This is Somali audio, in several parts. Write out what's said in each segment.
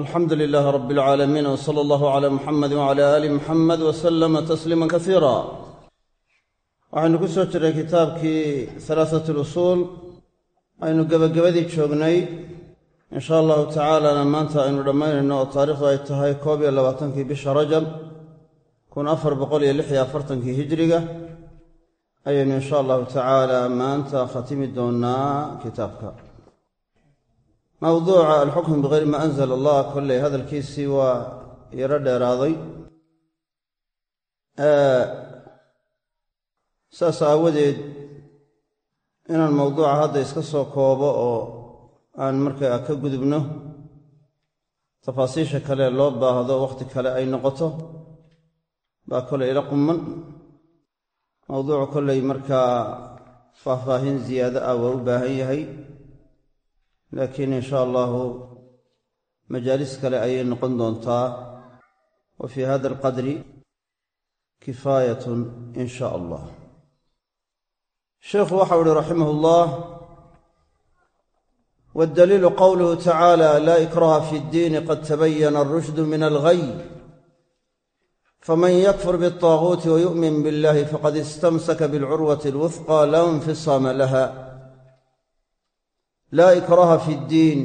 alxamdu lilaahi rab alcaalamiin w sala allahu cala muxamedi wcala aali muxamed wa salama tasliima kasiira waxaynu ku soo jirray kitaabkii salaasat lusuul. Aynu gebagabadii joognay. In sha allahu tacaalana maanta aynu dhammaynayno oo taarikhdu ay tahay koob iyo labaatankii bisha rajab kun afar boqol iyo lix iyo afartankii hijriga. Ayaynu in sha allahu tacaala maanta khatimi doonnaa kitaabka mawduuca alxukmu bikayri maa anzala allah kolley hadalkiisii waa yaro dheeraaday. Saas aawadeed inaan mawduuca hadda iska soo koobo oo aan markaa ka gudubno tafaasiisha kale loo baahdo wakhti kale ay noqoto baa kolley ila qumman. Mawduucu kolley markaa faahfaahin ziyaado ah waa u baahan yahay laakiin in sha allahu majaalis kale ayay noqon doontaa. Wa fii hada alqadri kifaayatun in sha allah. Sheikhu waxau uhi raximah ullah waddaliilu qowluhu tacaala laa ikraha fi ddiini qad tabayana alrushdu min alghay faman yakfur bialطaaguuti wayu'min biاllahi faqad istamsaka bilcurwati alwufqa la infisaama laha laa ikraha fi ddiin.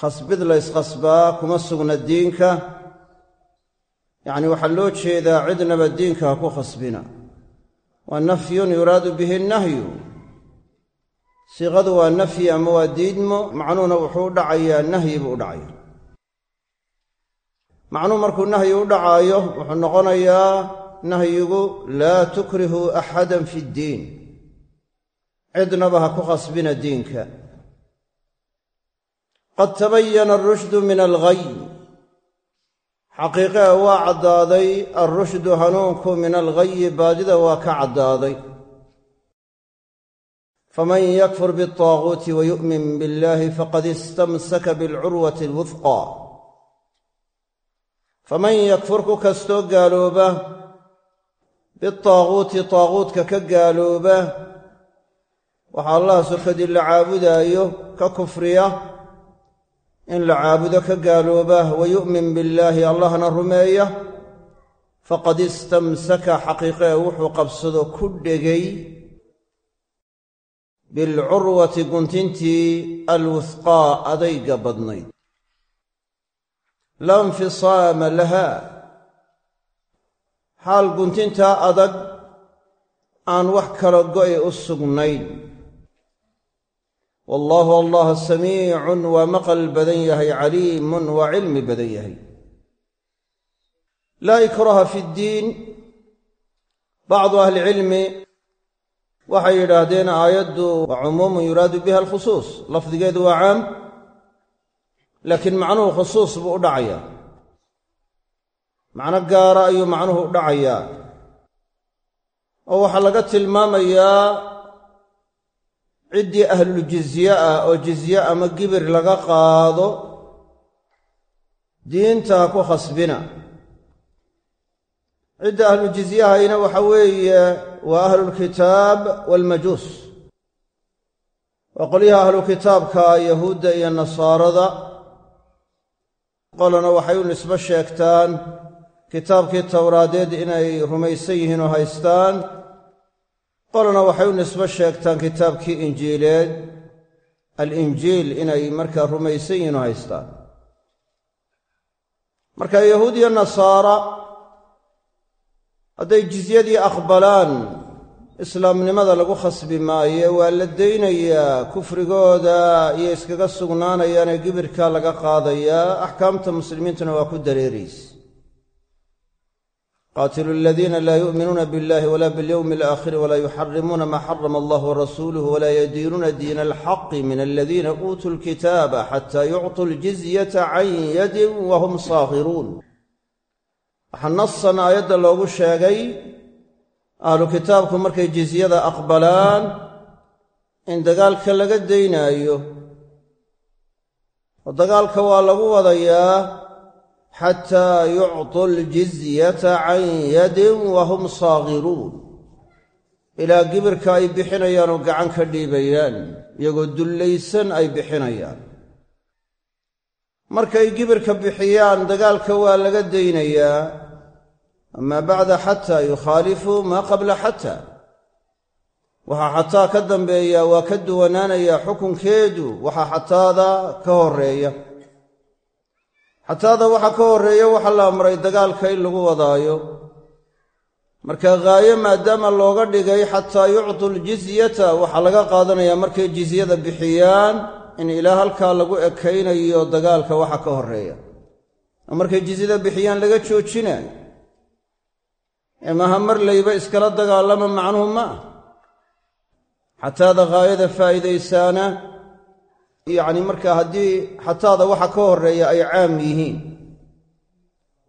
Khasbid la yskhasbaa kuma sugna diinka. Yacni waxaa loo jeedaa cidnaba diinka ha ku khasbina. Waa nafyun yuraadu bihi nahyu. Siiqadu waa nafyi ama waa diidmo macnuhuna wuxuu u dhacayaa nahyi buu u dhacaya macnuhu markuu nahyi u dhacaayo wuxuu noqonayaa nahyigu laa tukrihu axadan fi ddiin cidnaba ha ku khasbina diinka. Qad tabayana arushdu min alghay xaqiiqee waa caddaaday alrushdu hanuunku min alghayi baadida waa ka caddaaday. Faman yakfur bialtaaguuti wa yu'min biاllaahi faqad istamsaka bialcurwati alwufqa faman yakfur ku kastoo gaalooba bitaaguuti taaguutka ka gaalooba waxaa allah sokadii la caabudaayo ka kufriya in la caabudo ka gaalooba wa yu'min billaahi allahna rumeeya. Faqad istamsaka xaqiiqee wuxuu qabsado ku dhegay. Bilcurwati guntintii alwufqaa adayga badnayd. La infisaama laha. Xaal guntintaa adag aan wax kala go'i u sugnayn wallaahu allah samiicun waa maqal badan yahay caliimun waa cilmi badan yahay. Laa ikraha fi ddiin bacdu ahlicilmi waxay yidhaahdeen aayaddu waa cumuumun yuraadu biha alkhusuus. Lafdigeedu waa caam laakiin macnuhu khusuus buu u dhacayaa. Macno gaara ayuu macnuhu u dhacayaa. Oo waxaa laga tilmaamayaa ciddii ahlul-jizye ah oo jizye ama gibir laga qaado diinta ha ku khasbina. Cidda ahlujizyahayna waxa weeye waa ahlulkitaab waalmajuus waa qolyaha ahlu kitaabka yahuudda iyo nasaarada. Qolana waxay u nisbo sheegtaan kitaabkii towraadeed inay rumaysan yihiin oo haystaan qolana waxay u nisbo sheegtaan kitaabkii injiileed alinjiil inay markaa rumaysan yihiin haystaan. Marka yahuud iyo nasaara hadday jizyadii aqbalaan islaamnimada lagu khasbi maaye waa la daynayaa kufrigooda iyo iskaga sugnaanayaane gibirkaa laga qaadayaa axkaamta muslimiintuna waa ku dareeraysa qaatilu aladiina laa yu'minuuna biاllahi wala biاlyowmi alaakhiri walaa yuxarimuuna maa xarama allah warasuuluhu walaa yadiinuuna diina alxaqi min aladiina uutuu lkitaaba xataa yuctuu ljizyata can yadin wa hum saakhiruun waxaa nasan aayadda loogu sheegay ahlu kitaabku markay jizyada aqbalaan in dagaalka laga daynaayo. Oo dagaalka waa lagu wadayaa xataa yucطuu ljizyata can yadin wahum saakhiruun ilaa gibirka ay bixinayaan oo gacan ka dhiibayaan iyagoo dullaysan ay bixinayaan markay gibirka bixiyaan dagaalka waa laga daynayaa amaa bacda xataa yukhaalifu maa qabla xataa waxaa xataa ka dambeeya waa ka duwanaanayaa xukunkeedu waxaa xataada ka horreeya xataada waxaa ka horreeya waxaa la amray dagaalka in lagu wadaayo. Marka haayo maadaama looga dhigay xataa yuctu ljizyata waxaa laga qaadanayaa markay jizyada bixiyaan in ilaa halkaa lagu ekaynayo dagaalka waxa ka horreeya oo markay jizyada bixiyaan laga joojinayo ee maha mar layba iskala dagaalama macnuhu ma xataada haayada faa'iidaysaana yacni markaa haddii xataada waxa ka horreeya ay caam yihiin.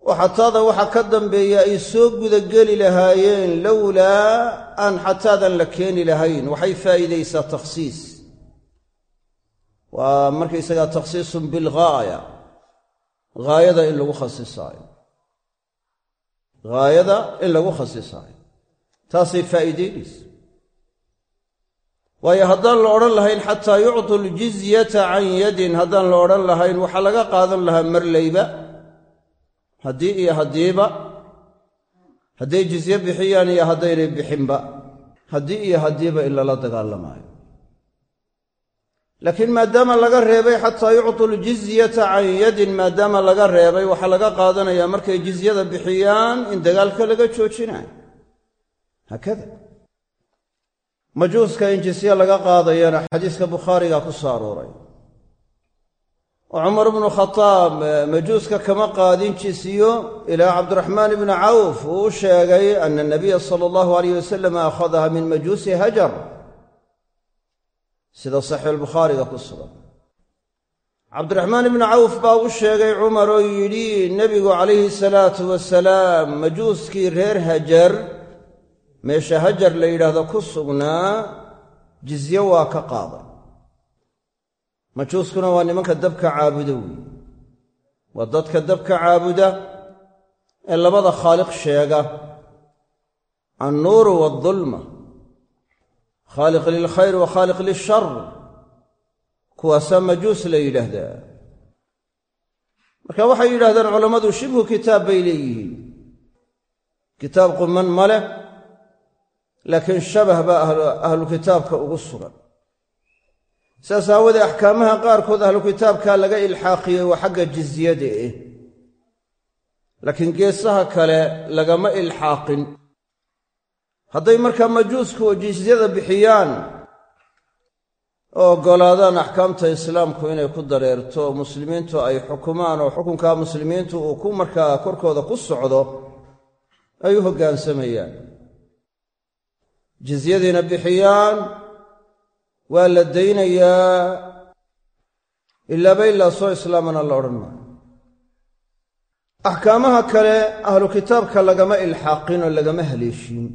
Oo xataada waxa ka dambeeya ay soo gudageli lahaayeen lowlaa aan xataadan la keeni lahayn. Waxay faa'iidaysaa takhsiis. Waa markaysagaa takhsiisun bilghaaya haayada in lagu khasisaayo. Haayada in lagu khasisaayo. Taasay faa'iidaynaysa waayo haddaan la odhan lahayn xataa yuctu ljizyata can yadin haddaan la odhan lahayn waxaa laga qaadan lahaa marlayba. Haddii iyo haddiiba. Hadday jizye bixiyaan iyo haddaynay bixinba. Haddii iyo haddiiba in lala dagaalamaayo. Laakiin maadaama laga reebay xataa yuctu ljizyata can yadin maadaama laga reebay waxaa laga qaadanayaa markay jizyada bixiyaan in dagaalka laga joojinayo. Haakada majuuska in jizye laga qaadayana xadiiska bukhaariga ku soo cumar bnu khataab majuuska kama qaadin jisiyo ilaa cabdiraxmaan ibni cawf uu u sheegay ana nabiya sala allahu alayh wasalam akhadaha min majuusi hajar. Sida saxiixulbukhaariga ku sugan. Cabdiraxmaan ibni cawf baa u sheegay cumar oo yidhi nebigu calayhi salaatu wasalaam majuuskii reer hajar meesha hajar la yidhaahdo ku sugnaa jizye waa ka qaaday. Majuuskuna waa nimanka dabka caabuda weeye waa dadka dabka caabuda ee labada khaaliq sheega. Annuuru waaldulma khaaliq lilkhayr wa khaaliq lilshar kuwaasaa majuus la yidhaahdaa. Marka waxay yidhahdaan culammadu shibhu kitaab bay leeyihiin. Kitaab quman ma laakiin shabah baa ahlu kitaabka ugu sugan. Saas aawadee axkaamaha qaarkood ahlu kitaabkaa laga ilxaaqiyey waa xagga jizyada eh laakiin geesaha kale lagama ilxaaqin. Hadday markaa majuusku jizyada bixiyaan oo oggolaadaan axkaamta islaamku inay ku dareerto muslimiintu ay xukumaan oo xukunkaa muslimiintu uu ku markaa korkooda ku socdo ay u hoggaansamayaan jizyadiina bixiyaan waa la daynayaa ilaaba ilaa soo islaamana la odhan maayo. Axkaamaha kale ahlu kitaabka lagama ilxaaqin oo lagama haleeshiin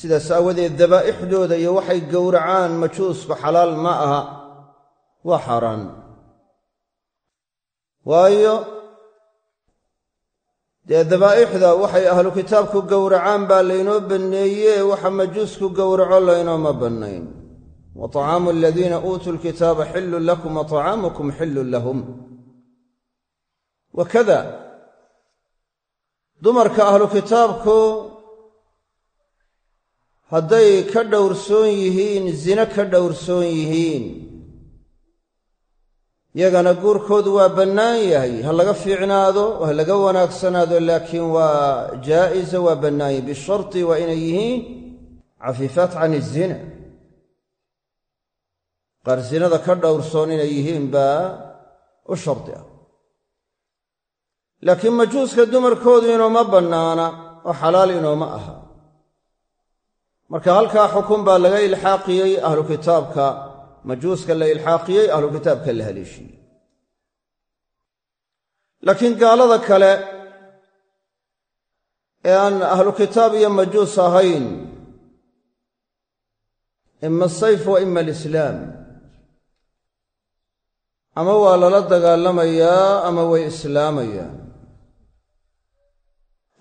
sidaas aawadeed dabaa'ixdooda iyo waxay gowracaan majuusku xalaal ma aha waa xaaraan. Waayo dee dabaa'ixda waxay ahlu kitaabku gowracaan baa laynoo banneeye waxa majuusku gowraco laynooma bannayn. Wa طacaamu aladiina uutuu lkitaaba xillun lakum wa طacaamukum xillun lahum. Wakada dumarka ahlu kitaabku hadday ka dhowrsoon yihiin zine ka dhowrsoon yihiin yagana guurkoodu waa bannaan yahay. Ha laga fiicnaado ha laga wanaagsanaado laakiin waa jaa'isa waa bannaan yahay. Bisharti waa inay yihiin cafiifaat can izina qaar zinada ka dhowrsoon inay yihiin baa u shardi ah. Laakiin majuuska dumarkoodu inooma bannaana oo xalaal inooma aha. Marka halkaa xukun baa laga ilxaaqiyey ahlu kitaabka majuuska la ilxaaqiyey ahlu kitaabka la haleeshiyey. Laakiin gaalada kale ee aan ahlu kitaab iyo majuus ahayn ima asayf wa ima alislaam ama waa lala dagaalamayaa ama way islaamayaan.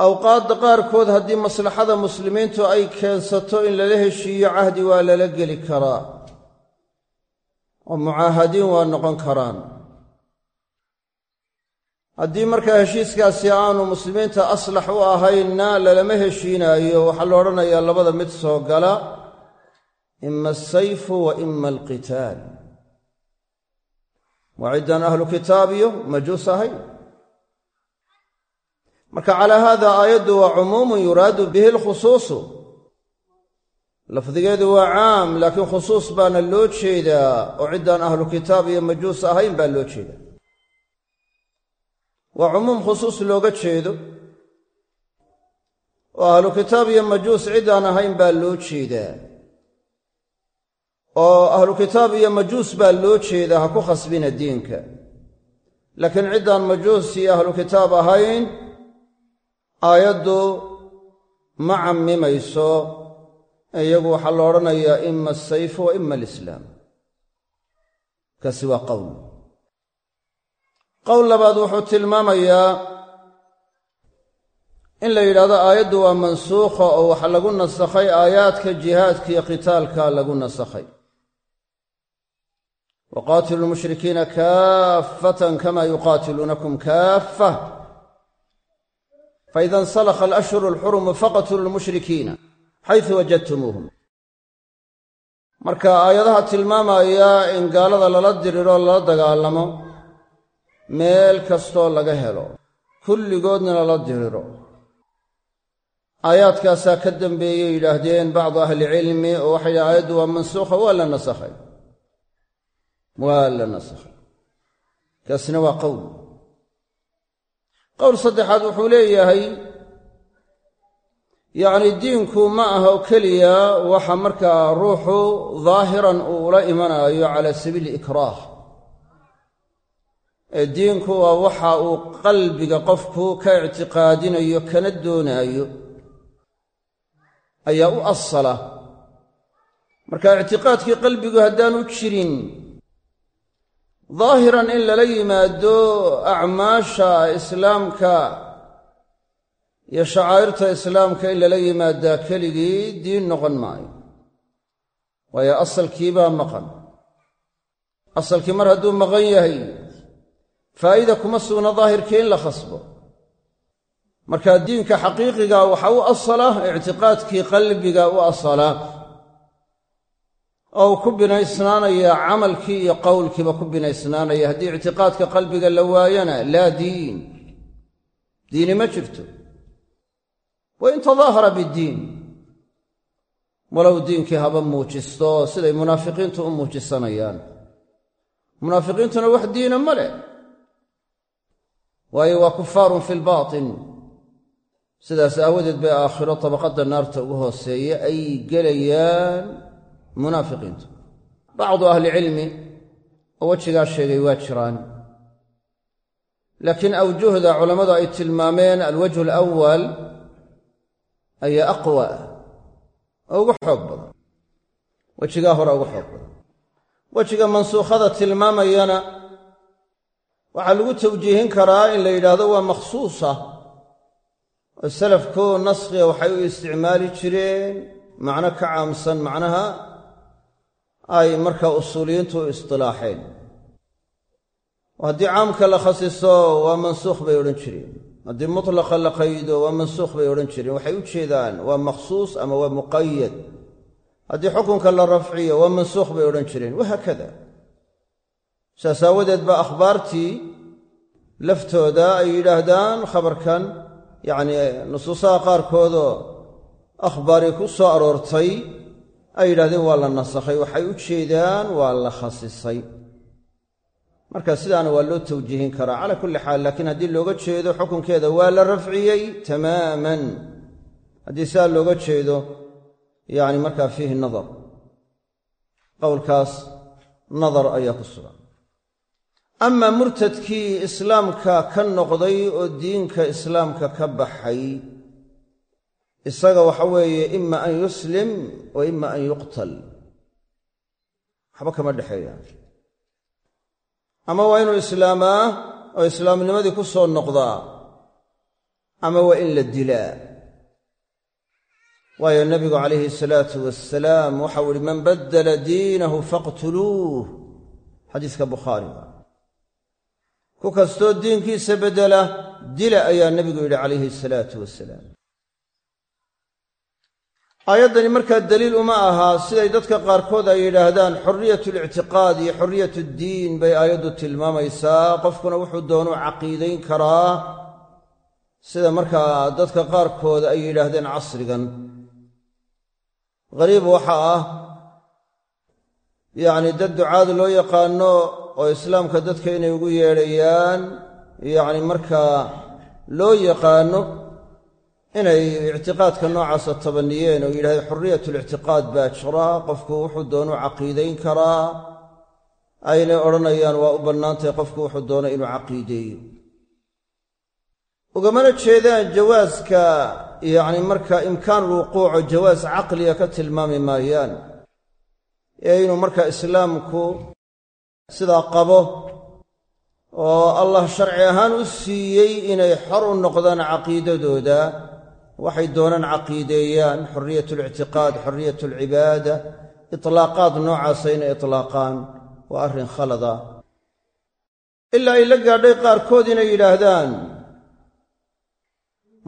Awqaadda qaarkood haddii maslaxada muslimiintu ay keensato in lala heshiiyo cahdi waa lala geli karaa oo mucaahadiin waa noqon karaan. Haddii markaa heshiiskaasi aanu muslimiinta aslax u ahaynna lalama heshiinaayo waxaa la odhanayaa labada mid soo gala ima asayfu wa ima alqitaal. Waa ahlu kitaab iyo majuus ahayn. Marka calaa haada aayaddu waa cumuumun yuraadu bihi alkhusuusu lafdigeedu waa caam laakiin khusuus baana loo jeedaa oo ciddaan ahlu kitaab iyo majuus ahayn baa loo jeedaa waa cumuum khusuus looga jeedo oo ahlu kitaab iyo majuus ciddaan ahayn baa loo jeedaa oo ahlu kitaab iyo majuus baa loo jeedaa ha ku khasbina diinka. Laakiin ciddaan majuus iyo ahlu kitaab ahayn aayaddu ma cammimayso iyagu waxaa la odhanayaa ima asayfu wa ima alislaam. Kaasi waa qowl qowl labaad wuxuu tilmaamayaa in la yidhahdo aayaddu waa mansuukha oo waxa lagu nasakhay aayaadka jihaadka iyo qitaalka lagu nasakhay. Waqaatilu lmushrikiina kaaffatan kama yuqaatiluunakum kaaffa faida insalakha alashhuru alxurumu faqtulu lmushrikiina xaysu wajadtumuuhum. Marka aayadaha tilmaamaya in gaalada lala diriro lala dagaalamo meel kastoo laga helo kulligoodna lala diriro. Aayaadkaasaa ka dambeeyey yidhaahdeen bacdu ahlicilmi oo waxay yidhahen aayaddu waa mansuukha waa la nasakhay. Waa la nasakhay. Kaasina waa qowl. Qowl saddexaad wuxuu leeyahay yacni diinku ma aha oo keliya waxa markaa ruuxu daahiran uu ula imanaayo cala sabiili ikraah. Ee diinku waa waxa uu qalbiga qofku ka ictiqaadinayo kana doonaayo. Ayaa u asala. Marka ictiqaadkii qalbigu haddaanu jirin daahiran in lala yimaado acmaasha islaamka iyo shacaa'irta islaamka in lala yimaadaa keligii diin noqon maayo. Waayo asalkiibaa maqan. Asalkii mar hadduu maqan yahay faa'ida kuma sugna daahirkii in la khasbo. Marka diinka xaqiiqiga waxa u asala ictiqaadkii qalbiga u asala. Oo uu ku binaysnaanaya camalkii iyo qowlkiiba ku binaysnaanaya haddii ictiqaadka qalbiga la waayana laa diin. Diini ma jirto wain tadaahara biddiin walow diinkii haba muujisto siday munaafiqiintu u muujisanayaan munaafiqiintuna wax diina ma leh waayo waa kufaarun fi lbaatin sidaas aawadeed bay aakhiro tabaqadda naarta ugu hooseeya ay gelayaan munaafiqiintu bacdu ahlicilmi oo wejigaa sheegay waa jiraan laakiin awjuhda culammadu ay tilmaameen alwajhu alawal ayaa aqwa oo ugu xoog badan. Wejigaa hore ugu xoog badan. Wejiga mansuukhada tilmaamayana waxaa lagu tawjiihin karaa in la yidhaahdo waa makhsuusa oo salafku naskhiga waxay u isticmaali jireen macno ka caamsan macnaha ay markaa usuuliyiintu istilaaxeen. Haddii caamka la khasiso waa mansuukh bay odhan jireen haddii mutlaqa la qaydo waa mansuukh bay odhan jireen. Waxay u jeedaan waa makhsuus ama waa muqayad haddii xukunka la rafciyo waa mansuukh bay odhan jireen. Wahaakada saas aawadeed baa akhbaartii laftooda ay yidhaahdaan khabarkan yacnii nusuusaha qaarkoodoo akhbaari ku soo aroortay ay yidhahdeen waa la nasakhay. Waxay u jeedaan waa la khasisay marka sidaana waa loo tawjiihin karaa. Calaa kulli xaal laakiin haddii looga jeedo xukunkeeda waa la rafciyey tamaaman. Haddii sidaa looga jeedo yacni markaa fiihi nadar. Qowlkaas nadar ayaa ku sugan. Amaa murtadkii islaamka ka noqday oo diinka islaamka ka baxay isaga waxa weeye ima an yuslim wa ima an yuqtal. Waxba kama dhexeeyaan ama waa inuu islaamaa oo islaamnimadii ku soo noqdaa ama waa in la dilaa. Waayo nebigu calayhi salaatu wasalaam waxau ihi man baddala diinahu faqtuluuh. Xadiiska bukhaariga ku kastoo diinkiisa beddela dila ayaa nebigu yidhi calayhi salaatu wasalaam aayaddani markaa daliil uma ahaa siday dadka qaarkood ay yidhaahdaan xorriyat lictiqaad iyo xorriyat ddiin bay aayaddu tilmaamaysaa. Qofkuna wuxuu doonuu caqiidayn karaa sida markaa dadka qaarkood ay yidhaahdeen casrigan. Ghariib waxa ah yacni dad ducaad loo yaqaano oo islaamka dadka inay ugu yeedhayaan yacni markaa loo yaqaano inay ictiqaadka noocaasa tabaniyeen oo yidhahdeen xurriyatulictiqaad baa jira qofku wuxuu doonuu caqiidayn karaa. Aynay odhanayaan waa u bannaantahay qofku wuxuu doono inuu caqiideeyo. Ugamana jeedaan jawaaska yacni markaa imkaanulwuquuco jawaas caqliga ka tilmaami maayaan ee inuu markaa islaamku sidaa qabo oo allah sharci ahaan u siiyey inay xor u noqdaan caqiidadooda waxay doonaan caqiideeyaan xorriyat alictiqaad xorriyat alcibaada itlaaqaad noocaasa inay itlaaqaan. Waa arrin khalada. Ilaa ay la gaadhay qaarkood inay yidhaahdaan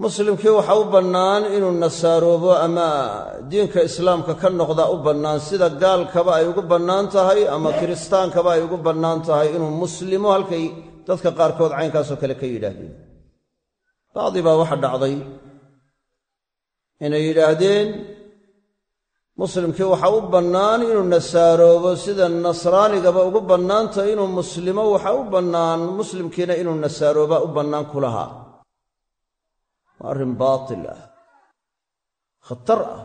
muslimkii waxaa u bannaan inuu nasaaroobo ama diinka islaamka ka noqdaa u bannaan sida gaalkaba ay ugu bannaan tahay ama kiristaankaba ay ugu bannaan tahay inuu muslimo halkay dadka qaarkood caynkaasoo kale ka yidhaahdeen. Bacdi baa waxa dhacday inay yidhaahdeen muslimkii waxaa u bannaan inuu nasaaroobo sida nasraanigaba ugu bannaan tahay inuu muslimo waxaa u bannaan muslimkiina inuu nasaarooba u bannaan ku lahaa. Waa arrin baatil ah khatar ah.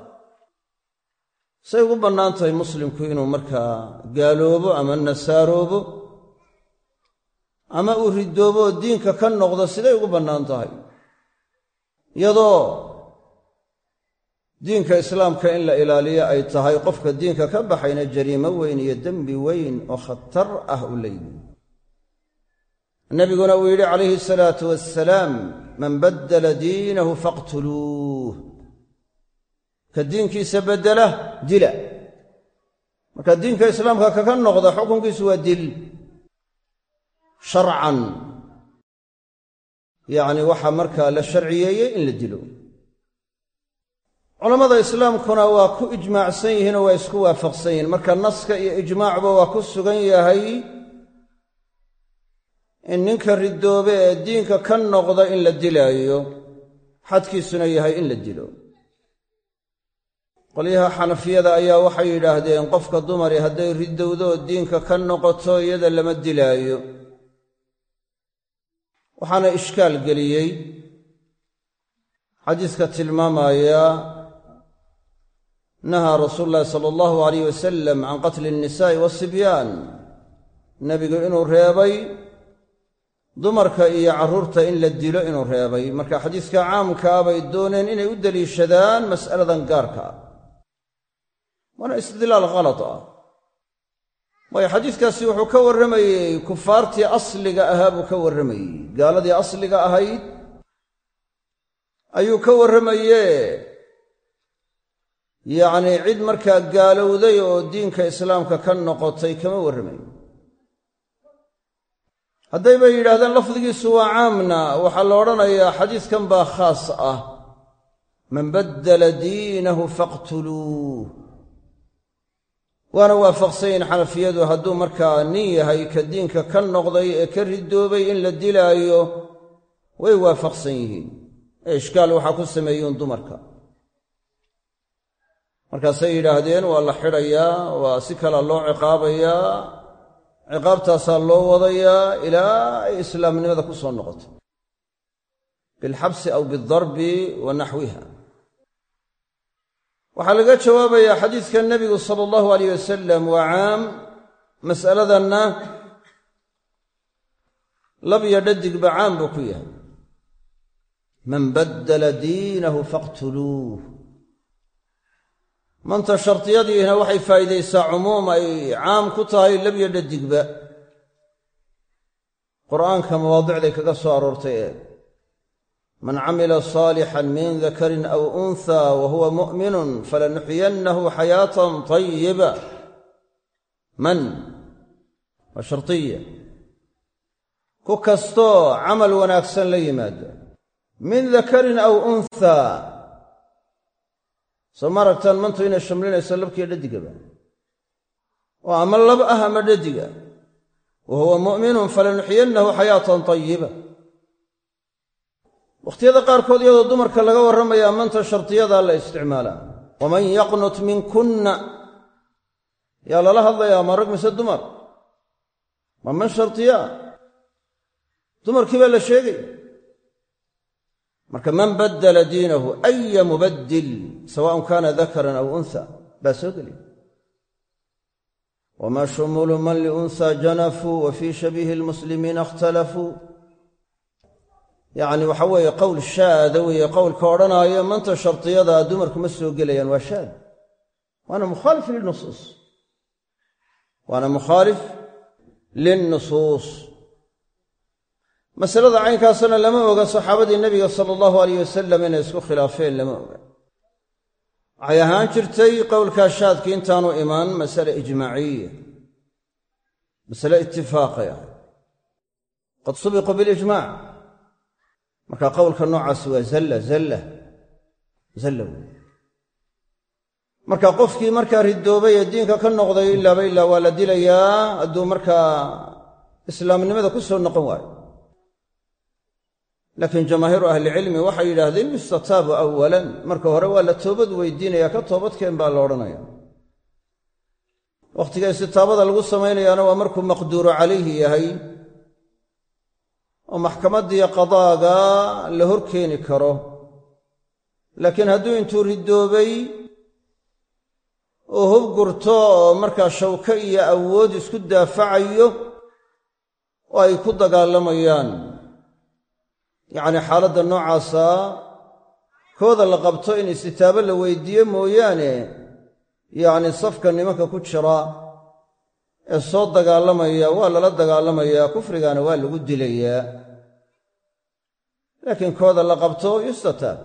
Say ugu bannaan tahay muslimku inuu markaa gaaloobo ama nasaaroobo ama uu ridoobo oo diinka ka noqdo siday ugu bannaan tahay. Iyadoo diinka islaamka in la ilaaliyo ay tahay qofka diinka ka baxayna jariimo weyn iyo dembi weyn oo khatar ah u leeyihi nabiguna uu yidhi calayhi asalaatu wassalaam man baddala diinahu faqtuluuh. Ka diinkiisa beddela dila. Marka diinka islaamka kaka noqda xukunkiisu waa dil. Sharcan. Yacni waxaa markaa la sharciyeeyey in la dilo culammada islaamkuna waa ku ijmaacsan yihiinoo waa isku waafaqsan yihiin. Marka naska iyo ijmaacba waa ku sugan yahay in ninka ridoobe ee diinka ka noqda in la dilaayo xadkiisuna yahay in la dilo. Qolyaha xanafiyada ayaa waxay yidhaahdeen qofka dumari hadday ridowdo oo diinka ka noqoto iyada lama dilaayo. Waxaana ishkaal geliyey. Xadiiska tilmaamaya nahaa rasuulu llaahi sala allahu alayh wasalam can qatli alnisaa'i waasibyaan nebigu inuu reebay dumarka iyo carruurta in la dilo inuu reebay marka xadiiska caamkaa bay dooneen inay u deliishadaan mas'aladan gaarka ah waana istidlaal khalad ah waayo xadiiskaasi wuxuu ka warramayey kufaartii asliga ahaa buu ka warramayey gaaladii asliga ahayd ayuu ka warramaye yacnii cid markaa gaalowday oo diinka islaamka ka noqotay kama warramayo haddaybay yidhahdeen lafdigiisu waa caamna waxaa la odhanayaa xadiiskan baa khaas ah. Man baddala diinahu faqtuluuh waana waafaqsan yihiin xanafiyadu hadduu markaa nin yahay ka diinka ka noqday ee ka ridoobay in la dilaayo way waafaqsan yihiin. Ee ishkaal waxaa ku sameeyuun dumarka markaasay yidhaahdeen waa la xidhayaa waa si kala loo ciqaabayaa ciqaabtaasaa loo wadayaa ilaa ay islaamnimada ku soo noqoto bilxabsi aw bildarbi wa naxwiha. Waxaa laga jawaabayaa xadiidka nebigu sala allahu alayh wasalam waa caam mas'aladanna labyo dhadigba caam buu ku yahay. Man baddala diinahu faqtuluuh manta shardiyadiina waxay faa'iidaysaa cumuum ay caam ku tahay labyo dhadigba qur'aanka mawaadicday kaga soo aroortay ee man camila saalixan min dakarin aw unha wa huwa mu'minun falanuxyiyannahu xayaatan tayiba man waa shardiya ku kastoo camal wanaagsan la yimaada min dakarin aw unthaa soo ma aragtaan mantu inay shamlinayso labkiiyo dhadigaba oo ama lab ah ama dhadiga wa huwa mu'minun falanuxyiyannahu xayaatan tayiba wakhtiyada qaarkood iyadoo dumarka laga warramayaa manta shardiyadaa la isticmaalaa waman yaqnut minkunna. Yaa lala hadlayaa ma rag mise dumar? Ma man shardiyaa dumarkii baa la sheegay marka man baddala diinahu aya mubaddil sawaءn kana dakaran aw unha baa soo geliya wma shumuulu man liunha janafuu wa fii shabiihi lmuslimiina ikhtalafuu yacni waxa weeye qowl shaada weeye qowlka odhanaayo manta shardiyadaa dumarku ma soo gelayaan waa shaad. Waana mukhaalif lilnusuus waana mukhaalif lilnusuus masalada caynkaasna lama oga saxaabadii nebiga sala allahu alayh wasalam inay isku khilaafeen lama oga. Waxay ahaan jirtay qowlkaa shaadki intaanu imaan masale ijmaaciya masale itifaaqay ah. Qad subiqu bilijmac marka qowlka noocaasi waa zalla zalla zalla marka qofkii markaa ridoobay ee diinka ka noqday ilaaba ilaa waa la dilayaa hadduu markaa islaamnimada ku soo noqon waayo laakiin jamaahiiru ahlicilmi waxay yidhaahdeen yustataabu awalan marka hore waa la toobad weydiinaya ka toobadkeen baa la odhanaya wakhtiga istitaabada lagu samaynayaana waa markuu maqduuru calayhi yahay. Oo maxkamadiiyo qadaaga la hor keeni karo. Laakiin hadduu intuu ridoobay oo hub gurto oo markaa shawko iyo awood isku daafacayo oo ay ku dagaalamayaan yacni xaaladda noocaasa kooda la qabto in istitaabo la weydiiyo mooyaane yacni safka nimanka ku jira ee soo dagaalamaya waa lala dagaalamayaa kufrigaana waa lagu dilayaa laakiin kooda la qabto yustataab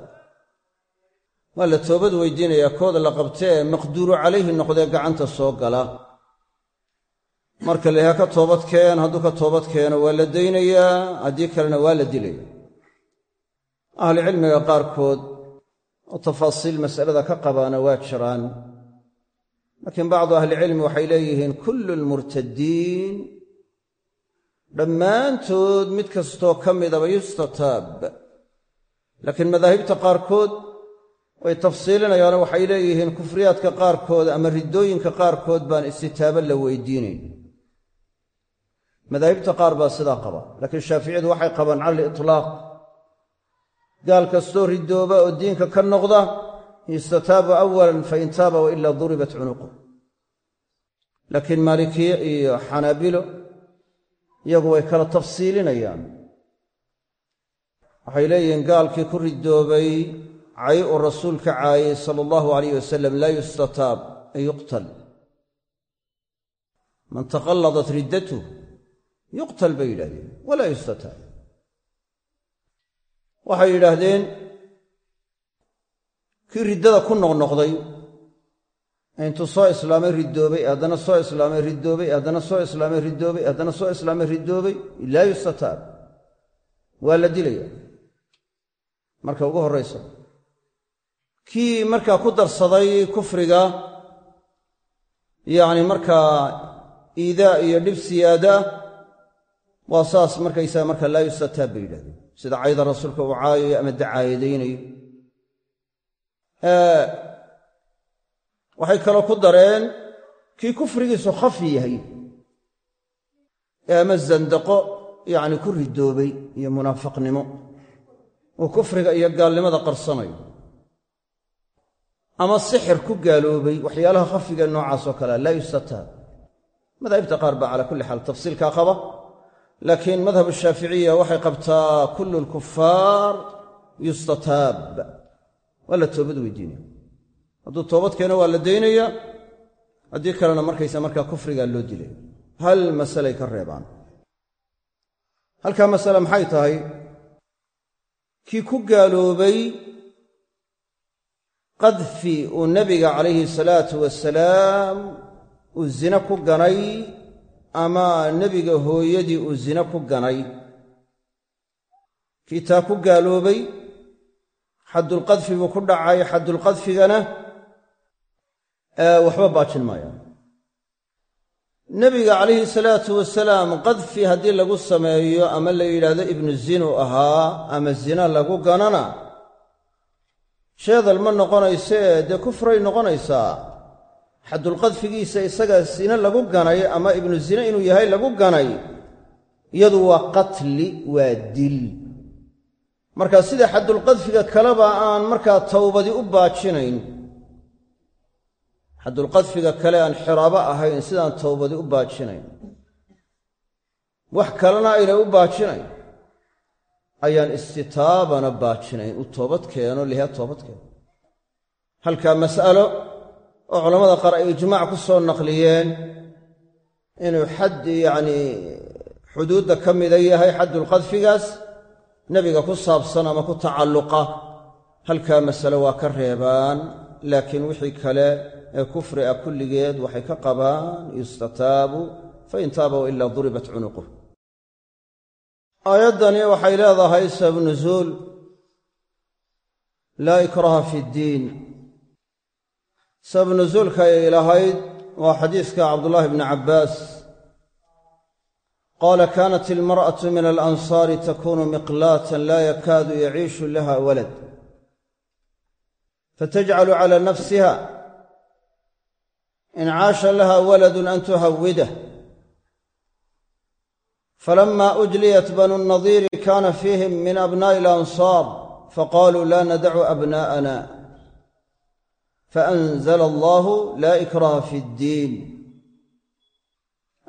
waa la toobad weydiinayaa kooda la qabta ee maqduuru calayhi noqdee gacanta soo gala. Marka layaha ka toobad keen hadduu ka toobad keeno waa la daynayaa haddii kalena waa la dilaya ahlucilmiga qaarkood oo tafaasiil masalada ka qabaana waa jiraan laakiin bacdu ahlicilmi waxay leeyihiin kullu lmurtadiin dhammaantood mid kastoo ka midaba yustataab laakiin madaahibta qaarkood way tafsiilinayaano waxay leeyihiin kufriyaadka qaarkood ama riddooyinka qaarkood baan istitaabo la weydiinayn. Madaahibta qaar baa sidaa qaba laakiin shaaficiyadu waxay qabaan cala litlaaq gaal kastoo ridooba oo diinka ka noqda yustataabu awalan fain taaba wa ilaa duribat cunuqu. Laakiin maalikiye iyo xanaabilo iyagu way kala tafsiilinayaan. Waxay leeyihiin gaalkii ku ridoobay cay uu rasuulka caayey sala allahu alayh wasalam laa yustataab an yuqtal. Man taqalladat riddatuh yuqtal bay yidhahdeen walaa yustataab waxay yidhaahdeen kii riddada ku noqnoqday intuu soo islaamay ridoobay haddana soo islaamay ridoobay haddana soo islaamay ridoobay haddana soo islaamay ridoobay laa yustataab waa la dilaya. Marka ugu horraysa kii markaa ku darsaday kufriga yacni markaa iidaa iyo dhib siyaada waa saas markaysaga marka laa yustataab bay yidhahdeen sida cayda rasuulka uu caayayo ama dacaayadaynayo waxay kaloo ku dareen kii kufrigiisu khafi yahay ama zandaqo yacni ku ridoobay iyo munaafiqnimo. Uu kufriga iyo gaalnimada qarsanayo. Ama sixir ku gaaloobay waxyaalaha khafiga noocaasoo kalea laa yustataab madaahibta qaar baa calaa kulli xaal tafsiilkaa qaba laakiin madhab shaaficiya waxay qabtaa kullu lkufaar yustataab. Waa la toobad weydiinaya hadduu toobad keeno waa la daynaya. Haddii kalena markaysa markaa kufrigaa loo dilay. Hal masalay ka reebaan. Halkaa masale maxay tahay? Kii ku gaaloobay qadfi uu nebiga calayhi salaatu wasalaam uu zina ku ganay ama nebiga hooyadii uu zina ku ganay kii taa ku gaaloobay xaddulqadfi buu ku dhacay xaddulqadfigana waxba baajin maayaan nebiga calayhi salaatu wasalaam qadfi haddii lagu sameeyo ama la yidhaahdo ibnu zinu ahaa ama zina lagu ganana sheedal ma noqonaysee dee kufray noqonaysaa xaddulqadfigiisa isaga zine lagu ganay ama ibnu zine inuu yahay lagu ganay iyadu waa qatli waa dil. Marka sida xaddulqadfiga kaleba aan markaa towbadi u baajinayn xaddulqadfiga kale aan xiraabo ahayn sidaan towbadi u baajinayn. Wax kalena aynay u baajinayn. Ayaan istitaabana baajinayn u toobad keeno liha toobad keeno halkaa mas'alo oo culammada qaar ay ijmaac ku soo naqliyeen inuu xad yacnii xuduudda ka mida yahay xaddulqadfigaas nebiga ku saabsan ama ku tacalluqa halkaa masale waa ka reebaan laakiin wixii kale ee kufri ah kulligeed waxay ka qabaan yustataabu fain taaba wa ilaa duribat cunuquh. Aayaddani waxay leedahay sabab nusuul laa ikraha fi ddiin sabab nusuulka ayay lahayd waa xadiiska cabdullaahi bni cabbaas. Qaala kaanat ilmar'atu min alansaari takunu miqlaatan laa yakaadu yaciishu laha walad. Fatajcalu cala nafsiha in caasha laha waladun an tuhawidah falama ujliyat banu nadiiri kaana fiihim min abnaa'i alansaar faqaaluu laa nadacu abnaa'ana faanzala allahu laa ikraha fi ddiin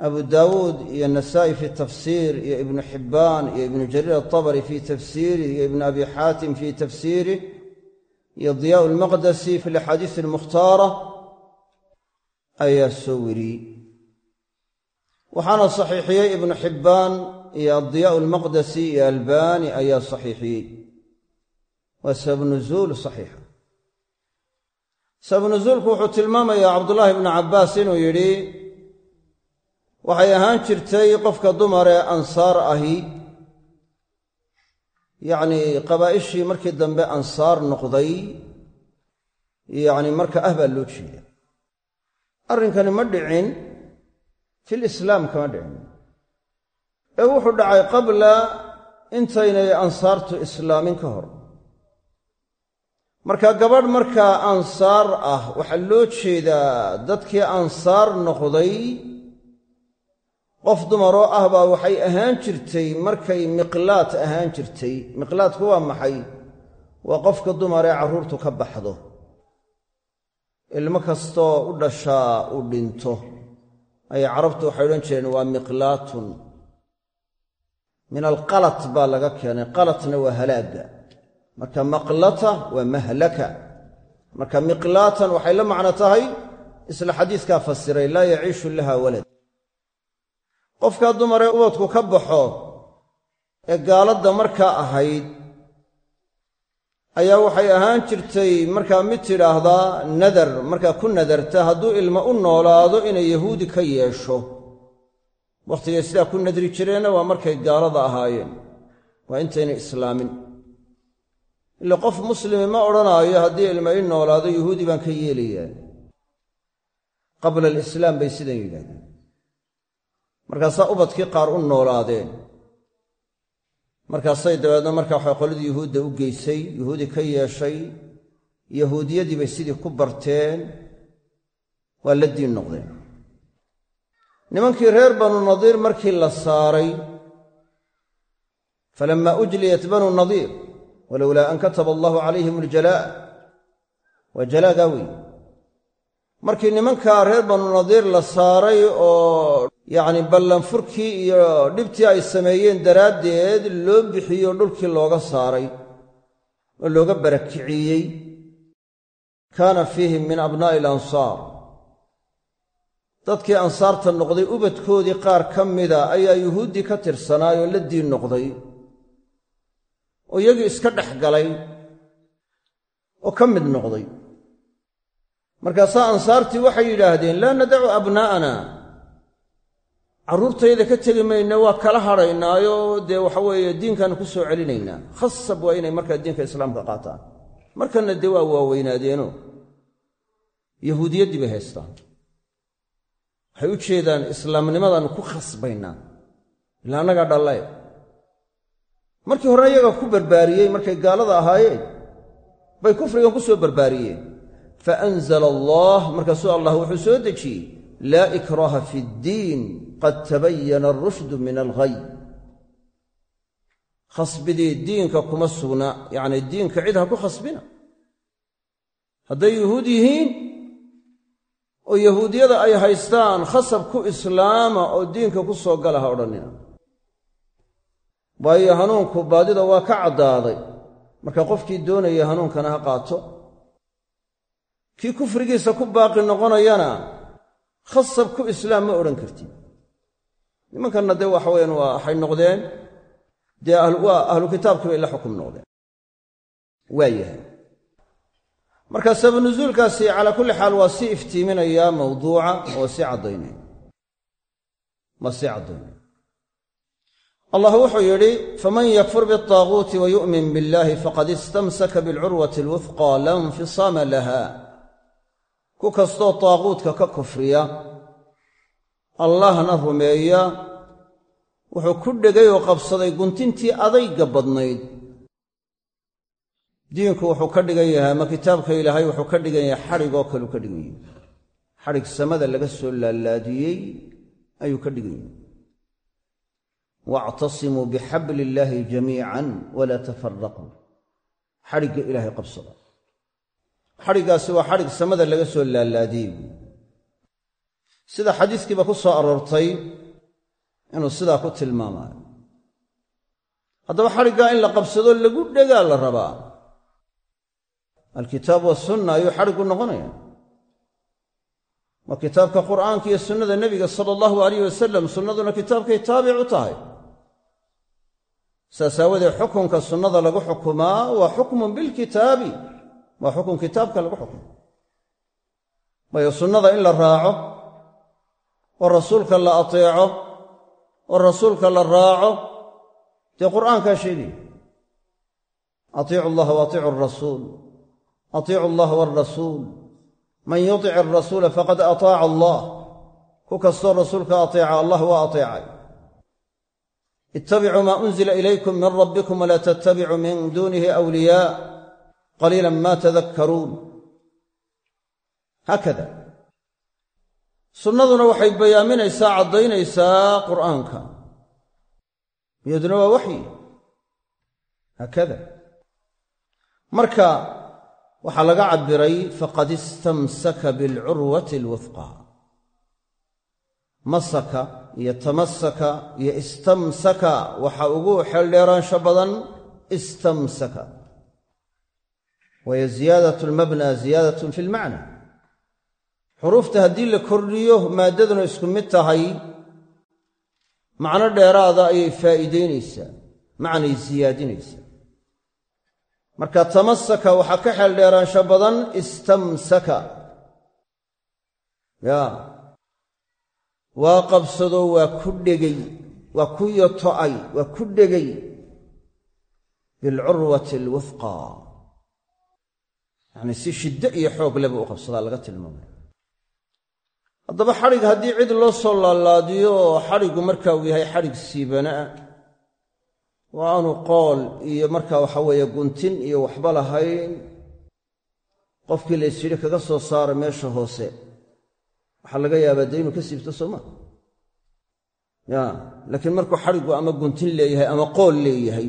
abu daawuud iyo nasaa'i fi tafsiir iyo ibnu xibbaan iyo ibnu jariir atabari fi tafsiirih iyo ibnu abi xaatim fi tafsiirih iyo diyaa'u almaqdasi fi alaxaadiis almukhtaara ayaa soo weriyey waxaana saxiixiyey ibnu xibbaan iyo addiyaa'u almaqdasi iyo albaani ayaa saxiixiyey waa sabab nuzuul saxiixa sabab wuxuu tilmaamayaa cabdullaahi ibnu cabbaas inuu yidhi waxay ahaan jirtay qofka dumar ee ansaar ahi. Yacnii qabaa'ishii markii dambe ansaar noqday yacni marka ah baa loo jeeda arrinkani ma dhicin fil islaam kama dhicin. Ee wuxuu dhacay qabla intaynay ansaartu islaamin ka hor marka gabadh markaa ansaar ah waxaa loo jeedaa dadkii ansaar noqday qof dumaroo ah baa waxay ahaan jirtay markay miqlaad ahaan jirtay. Miqlaadku waa maxay? Waa qofka dumar ee carruurtu ka baxdo. Ilmo kastoo u dhashaa uu dhinto. Ayay carabtu waxay odhan jireen waa miqlaatun. Min alqalat baa laga keenay. Qalatna waa halaagga marka maqlata waa mahlaka. Marka miqlaatan waxay la macno tahay isla xadiiskaa fasiray laa yaciishu laha walad. Qofkaa dumaree ubadku ka baxo ee gaaladda markaa ahayd ayaa waxay ahaan jirtay markaa mid tidhaahdaa nadar markaa ku nadarta hadduu ilmo u noolaado inay yahuudi ka yeesho. Wakhtigay sidaa ku nadri jireenna waa markay gaalada ahaayeen. Waa intaynay islaamin ila qof muslimi ma odhanaayo haddii ilmo i noolaado yahuudi baan ka yeelayaa. Qabla alislaam bay sidan yidhahdeen markaasaa ubadkii qaar u noolaadeen. Markaasay dabeedna markaa waxay qoladii yuhuudda u geysay yuhuudi ka yeeshay yahuudiyadii bay sidii ku barteen waa la diin noqdeen. Nimankii reer banu nadiir markii la saaray falammaa ujliyat banu nadiir walowlaa an kataba allahu calayhim aljalaa'a waa jalaagaa wey markii nimankaa reer banu nadiir la saaray oo yacni ballanfurkii iyo dhibtii ay sameeyeen daraaddeed loo bixiyey oo dhulkii looga saaray oo looga barakiciyey kaana fiihim min abnaa'i alansaar dadkii ansaarta noqday ubadkoodii qaar ka mida ayaa yuhuuddii ka tirsanaayoo la diin noqday oo iyagii iska dhex galay oo ka mid noqday. Markaasaa ansaartii waxay yidhaahdeen laa nadacu abnaa'ana. Carruurtayda ka tegi mayna waa kala hadhaynaayo dee waxa weeye diinkaanu ku soo celinaynaa. Khasab waa inay markaa diinka islaamka qaataan. Markanna dee waa waaweynaadeeno yahuudiyaddii bay haystaan. Waxay u jeedaan islaamnimadaanu ku khasbaynaa. Ilaa annagaa dhalle markii hore iyaga ku barbaariyey markay gaalada ahaayeen bay kufrigan ku soo barbaariyeen. Fa anzala allah markaasuu allah wuxuu soo dejiyey laa ikraaha fi ddiin qad tabayana alrushdu min alghay khasbidii diinka kuma sugna yacni diinka cid ha ku khasbina. Hadday yuhuud yihiin oo yahuudiyada ay haystaan khasab ku islaama oo diinka ku soo gala ha odhannina waayo hanuunku baadida waa ka caddaaday. Marka qofkii doonaya hanuunkana ha qaato. Kii kufrigiisa ku baaqi noqonayana khasab ku islaam ma odhan kartid. Nimankanna dee waxa weyaan waa waxay noqdeen. Dee waa ahlu kitaabkii bay la xukum noqdeen. Waa yahay. Marka sabanusuulkaasi calaa kulli xaal waa sii iftiiminayaa mawduuca oo sii caddaynaya waa sii caddaynaya allah wuxuu yidhi faman yakfur bialtaaguuti wa yu'min billahi faqad istamsaka bilcurwati alwufqa la infisaama laha. Ku kastoo taaguutka ka kufriya allahna rumeeya wuxuu ku dhegay oo qabsaday guntintii adayga badnayd. Diinku wuxuu ka dhigan yahay ama kitaabka ilaahay wuxuu ka dhigan yahay xadhigoo kaleu ka dhigan yahay. Xadhig samada laga soo laalaadiyey ayuu ka dhigan yahay waactasimuu bixabli illaahi jamiican walaa tafaraquu xadhigga ilaahay qabsada xadhiggaasi waa xadhig samada laga soo laalaadiyey sida xadiiskiiba ku soo aroortay inuu sidaa ku tilmaamaayo haddaba xadhiggaa in la qabsado lagu dhegaa la rabaa alkitaab wasunna ayuu xadhiggu noqonaya waa kitaabka qur'aanka iyo sunnada nebiga sala allahu alayh wasalam sunnaduna kitaabkay taabic u tahay saas aawadeed xukunka sunnada lagu xukumaa waa xukmun bilkitaabi. Waa xukun kitaabka lagu xukumo waayo sunnada in la raaco oo rasuulka la ateeco oo rasuulka la raaco dee qur'aankaa sheegaya atiicu allaha wa atiicu arasuul atiicu allaha waalrasuul man yutic arasuula faqad ataaca allah. Ku kastoo rasuulka ateeca allah waa ateecay ittabicuu maa unzila ilaykum min rabbikum walaa tattabicuu min duunihi awliyaa qaliilan ma tadakkaruun haakada sunnaduna waxay bayaaminaysaa caddaynaysaa qur'aanka iyaduna waa waxyi haakada marka waxaa laga cabbiray faqad istamsaka bilcurwati alwufqa masaka iyo tamasaka iyo istamsaka. Waxa ugu xeeldheeraansho badan istamsaka. Waayo ziyaadat lmabna ziyaadatun fi lmacna xuruufta haddii la kordhiyo maaddaduna isku mid tahay macno dheeraada ayay faa'iidaynaysaa macnay siyaadinaysaa marka tamasaka waxaa ka xeel dheeraansho badan istamsaka. Yaa waa qabsado waa ku dhegay waa ku yoto'ay waa ku dhegay. Bilcurwati alwufqa. Yacnii si shiddo iyo xoog leba u qabsadaa laga tilmaamay. Haddaba xadhig haddii cid loo soo laalaadiyo oo xadhiggu marka uu yahay xadhig siibanaa oo aanu qool iyo marka waxa weeye guntin iyo waxba lahayn. Qofkii la ysyidhi kaga soo saara meesha hoose waxaa laga yaabaa inuu ka siibto sooma ya laakiin markuu xadhiggu ama guntin leeyahay ama qool leeyahay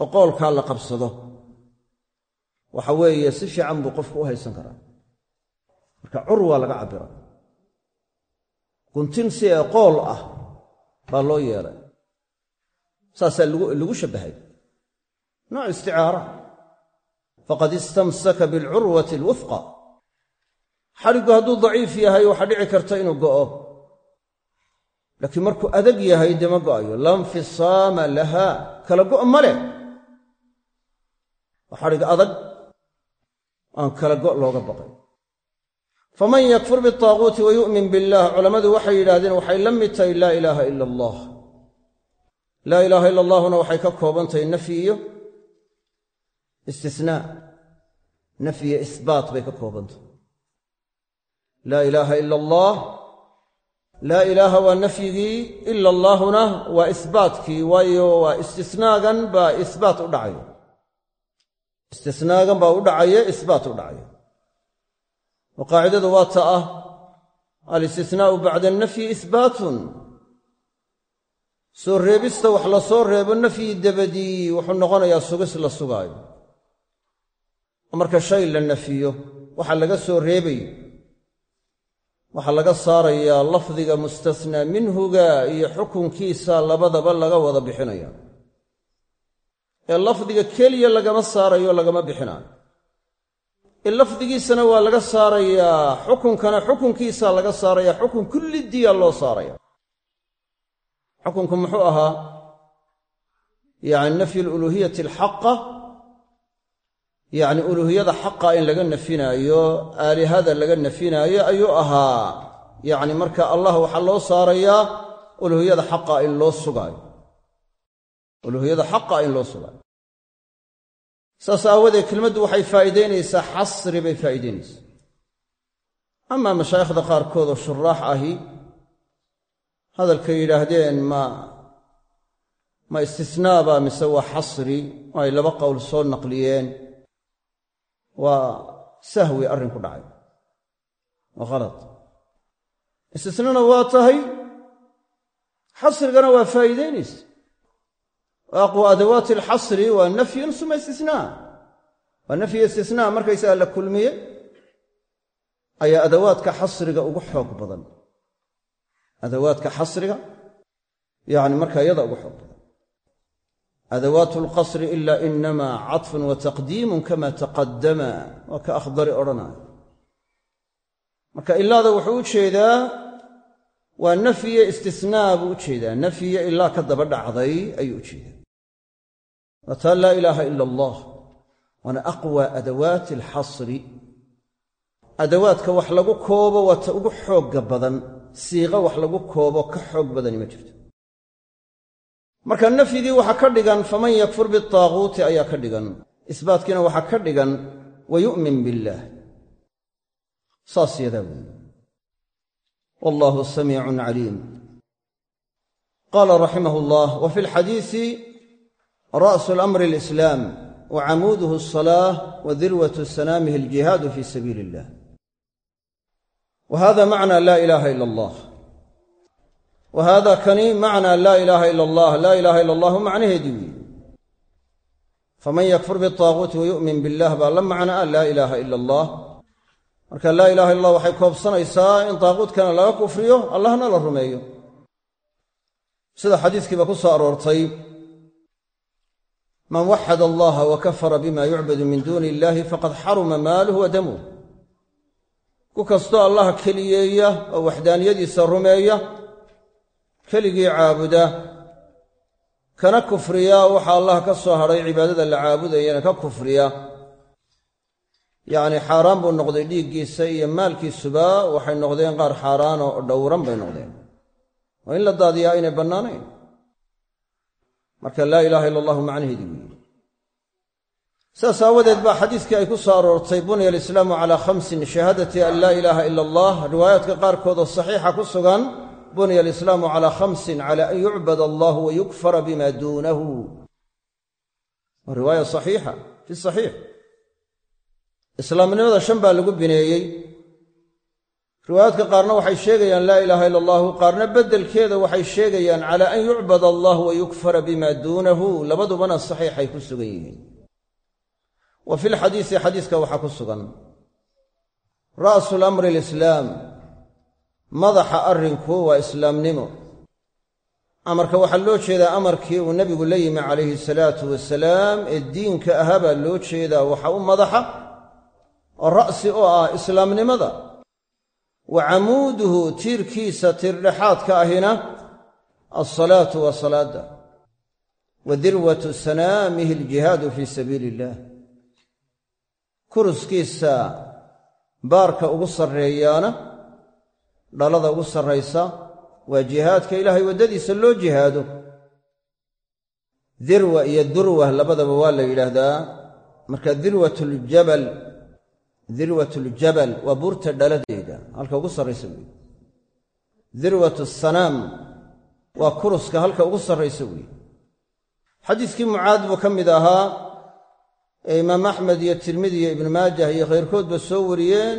oo qoolkaa la qabsado waxa weeye si fiican buu qofku u haysan karaa. Marka curwa laga cabbira. Guntin si ee qool ah baa loo yeelay. Saasaa lagu shabbahay. Nooc isticaara. Faqad istamsaka bilcurwati alwufqa xadhiggu hadduu daciif yahay waxaa dhici karta inuu go'o. Laakiin markuu adag yahay dee ma go'ayo. La nfisaama laha. Kala go' ma leh. Waa xadhig adag aan kala go' looga baqay. Faman yakfur biaaguuti wa yu'min billaah culammadu waxay yidhaahdeen waxay la mid tahay laa ilaaha ila allah. Laa ilaaha ila allahuna waxay ka koobantahay nafyi iyo istisnaa. Nafyi iyo isbaat bay ka koobantahay laa ilaaha ila allah laa ilaaha waa nafyigii ila allaahuna waa isbaatkii waayo waa istisnaagan baa isbaat u dhacayo istisnaagan baa u dhacaya isbaat u dhacaya oo qaacidadu waa ta ah alistisnaa'u bacda annafyi isbaatun. Soo reebista wax la soo reebo nafyi dabadii wuxuu noqonayaa sugis la sugaayo. Marka shay la nafiyo waxa laga soo reebayo waxaa laga saarayaa lafdiga mustasnaa minhuga iyo xukunkiisa labadaba laga wada bixinaya. Ee lafdiga keliya lagama saarayo lagama bixinaayo. In lafdigiisana waa laga saarayaa xukunkana xukunkiisa laga saaraya xukun kullidiya loo saaraya. Xukunku muxuu ahaa? Yacni nafyu luluuhiyati alxaqa yacni uluuhiyada xaqa in laga nafinaayo aalihada laga nafinaayo ayuu ahaa. Yacni marka allah waxaa loo saarayaa uluuhiyada xaqa in loo sugaayo. Uluuhiyada xaqa in loo sugaayo. Saas aawadeed kelmaddu waxay faa'iidaynaysaa xasri bay faa'iidaynaysaa. Amaa mashaayikhda qaarkood oo shuraax ahi hadalkay yidhaahdeen ma ma istisnaaba mise waa xasri? Ay laba qowl soo naqliyeen waa sahwi arrin ku dhacay. Waa khalad istisnana waa tahay xasrigana waa faa'iidaynaysa oo aqwa adawaati alxasri waa nafyun suma istisnaa waa nafyi istisnaa markaysaga la kulmiye ayaa adawaadka xasriga ugu xoog badan. Adawaadka xasriga yacni markaa iyada ugu xoog badan adawaat alqasri ila inama caطfun wa taqdiimun kama taqadama waa ka akhdari odhanaya marka ilaada wuxuu u jeedaa waa nafyiyo istisnaa buu u jeedaa nafyiyo ilaa ka daba dhacday ayuu u jeedaa waa taa laa ilaaha ila allah waana aqwa adawaati alxasri adawaadka wax lagu koobo waa ugu xoogga badan siiqo wax lagu koobo ka xoog badani ma jirto marka nafyigii waxaa ka dhigan faman yakfur bitaaguuti ayaa ka dhigan. Isbaatkiina waxaa ka dhigan wa yu'min billaah saas yadaa weeye wallahu samiicun caliim. Qaala raximah llah wa fi lxadiisi ra'su lamri alislaam wa camuuduhu alsalaaة wa dirwatu sanaamihi aljihaadu fi sabiili illah wa hada macna allah wa haada kani macnaa laa ilaaha ila allah laa ilaaha ila allahu macnaheedii weeye faman yakfur bitaaguuti wa yu'min billah baa la macnaa laa ilaaha ila allah marka laa ilaha illa allah waxay koobsanaysaa in taaquudkana laga kufriyo allahna la rumeeyo. Sida xadiiskiiba ku soo aroortay man waxad allaha wa kafara bima yucbadu min duuni illahi faqad xaruma maaluhu wa damuh ku kastoo allah keliyeeya oo waxdaaniyadiisa rumeeya keligii caabuda kana kufriya waxa allah ka soo hadhay cibaadada la caabudayana ka kufriya. Yacni xaaraan buu noqday dhiiggiisa iyo maalkiisuba waxay noqdeen qaar xaaraan oo dhowran bay noqdeen. Oo in la daadiyaa aynay bannaanayn. Marka laa ilaaha illa allahu macnaheedii weeye saas aawadeed baa xadiiskii ay ku soo aroortay bunya alislaamu calaa khamsin shahaadati an laa ilaaha ila allah riwaayaadka qaarkood oo saxiixa ku sugan bunya alislaamu calaa khamsin cala an yucbad allah wa yukfara bima duunahu waa riwaaya saxiixa fi saxiix islaamnimada shan baa lagu bineeyey. riwaayaadka qaarna waxay sheegayaan laa ilaaha ila allahu qaarna beddelkeeda waxay sheegayaan cala an yucbad allah wa yukfara bima duunahu labadubana saxiixay ku sugan yihiin wa fi lxadiisi xadiiska waxaa ku sugan madaxa arrinku waa islaamnimo. Amarka waxaa loo jeedaa amarkii uu nebigu la yimi calayhi salaatu wasalaam ee diinka ahaa baa loo jeedaa waxa u madaxa oo ra'si oo ah islaamnimada. Wa camuuduhu tiirkiisa tiirdhexaadka ahina alsalaatu waa salaadda wa dirwatu sanaamihi aljihaadu fii sabiili illaah kuruskiisa baarka ugu sarreeyaana dhalada ugu sarraysa waa jihaadka ilaahay waddadiisa loo jihaado. Dirwa iyo durwa labadaba waa la yidhaahdaa. Marka dirwatljabal dirwatuljabal waa buurta dhaladeeda halka ugu sarraysa weeye dirwatu sanaam waa kuruska halka ugu sarraysa weeye xadiiskii mucaad buu ka mid ahaa ee imaam axmed iyo tirmidi iyo ibnu maajah iyo khayrkoodba soo wariyeen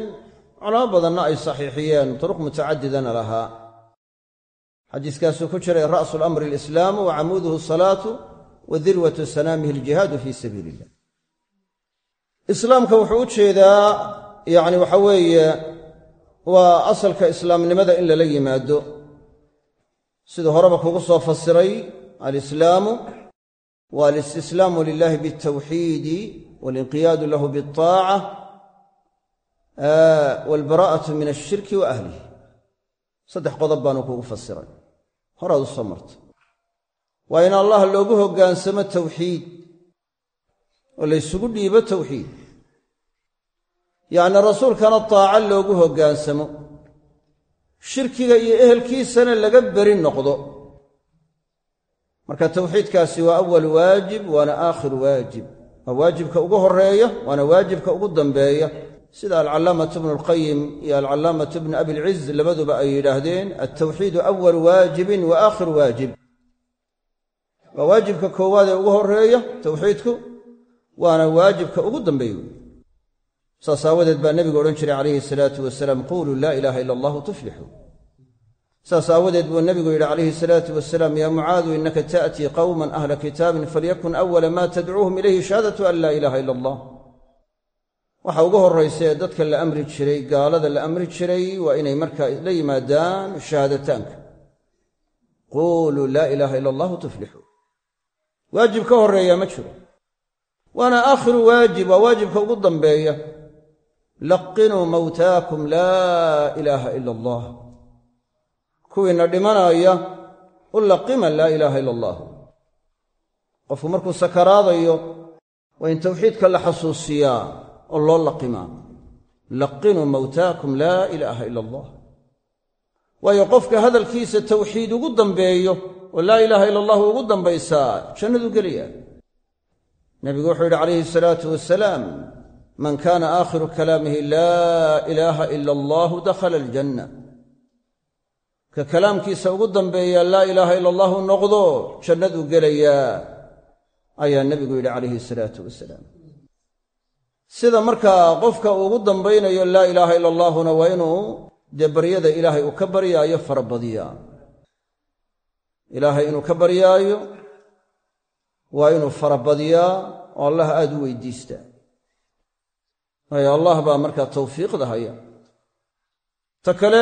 culamo badanna ay saxiixiyeen turuq mutacadidana lahaa xadiiskaasuu ku jiray ra'su lamri alislaamu wa camuuduhu salaatu wa dirwatu sanaamihi aljihaadu fii sabiili illah islaamka wuxuu u jeedaa yacni waxa weeye waa asalka islaamnimada in lala yimaado. Siduu horeba kugu soo fasiray alislaamu waa alistislaamu lilahi bialtawxiidi walinqiyaadu lahu bialtaaca walbaraa'atu min alshirki wa ahlih saddex qodob baanu kugu fasiray horaad u soo marta waa in allah loogu hoggaansamo tawxiid oo laysugu dhiibo tawxiid yacni rasuulkana taaca loogu hoggaansamo shirkiga iyo ehelkiisana laga beri noqdo marka tawxiidkaasi waa awal waajib waana aakhir waajib waa waajibka ugu horreeya waana waajibka ugu dambeeya sida alcallaamatu bnu alqayim iyo alcallaamatu bnu abilciz labaduba ay yidhaahdeen altawxiidu awal waajibin wa aakhir waajib. Waa waajibka koowaad ee ugu horreeya tawxiidku waana waajibka ugu dambeeya. Wey saas aawadeed baa nebigu odhan jiray calayhi salaatu wasalaam quuluu laa ilaaha ila allahu tuflixuu saas aawadeed buu nebigu yidhi calayhi salaatu wasalaam yaa mucaadu innaka ta'tii qowman ahla kitaabin falyakun awala maa tadcuuhum ilayhi shahaadatu an laa ilaaha ila allah waxa ugu horraysa ee dadka la amri jiray gaalada la amri jiray waa inay markaa la yimaadaan shahaadataanka quuluu laa ilaaha ila allahu tuflixuu waajib ka horreeya ma jiro. Waana aakhiru waajib waa waajibka ugu dambeeya. Laqinuu mawtaakum laa ilaaha ila allah kuwiina dhimanaya u laqima laa ilaaha ila allah qofku markuu sakaraadayo waa in tawxiidka la xasuusiyaa oo loo laqimaa laqinuu mawtaakum laa ilaaha ila allah waayo qofka hadalkiisa tawxiid ugu dambeeyo oo laa ilaaha ila allahu ugu dambaysaa jannaduu gelaya nebigu wuxuu yidhi calayhi salaatu wasalaam man kaana aakhiru kalaamihi laa ilaaha ila allahu dakhala aljanna. Ka kalaamkiisa ugu dambeeya laa ilaaha ila allahu noqdo jannaduu gelayaa ayaa nebigu yidhi calayhi salaatu wasalaam sida markaa qofka ugu dambaynayo laa ilaaha ila allaahuna waa inuu dee baryada ilaahay uu ka baryaayo farabadiyaa ilaahay inuu ka baryaayo waa inuu farabadiyaa oo allah aada u weydiistaa waayo allah baa markaa tawfiiqda haya. Ta kale